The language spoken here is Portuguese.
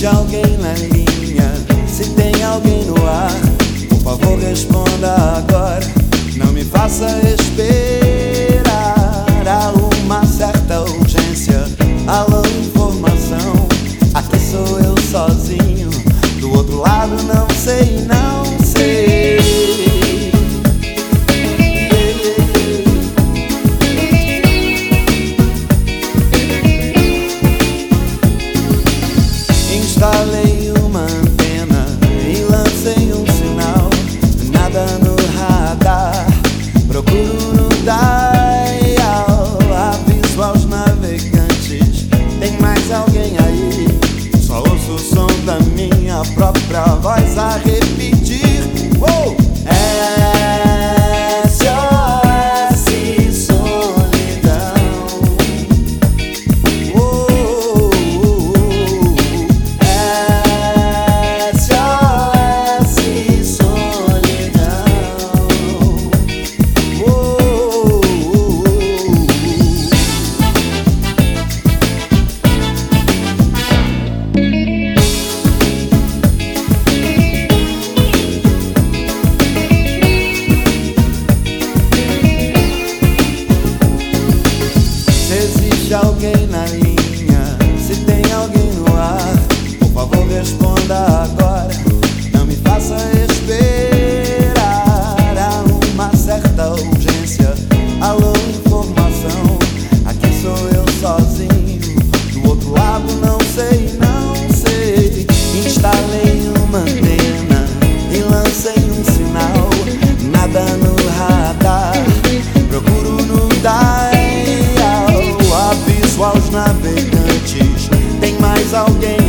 Existe alguém na linha? Se tem alguém no ar, por favor responda agora. Não me faça esperar. Há uma certa urgência. Alô, informação. Aqui sou eu sozinho. Do outro lado, não sei, não Instalei uma antena e lancei um sinal. Nada no radar, procuro no dial. Aviso aos navegantes: tem mais alguém aí? Só ouço o som da minha própria voz a alguém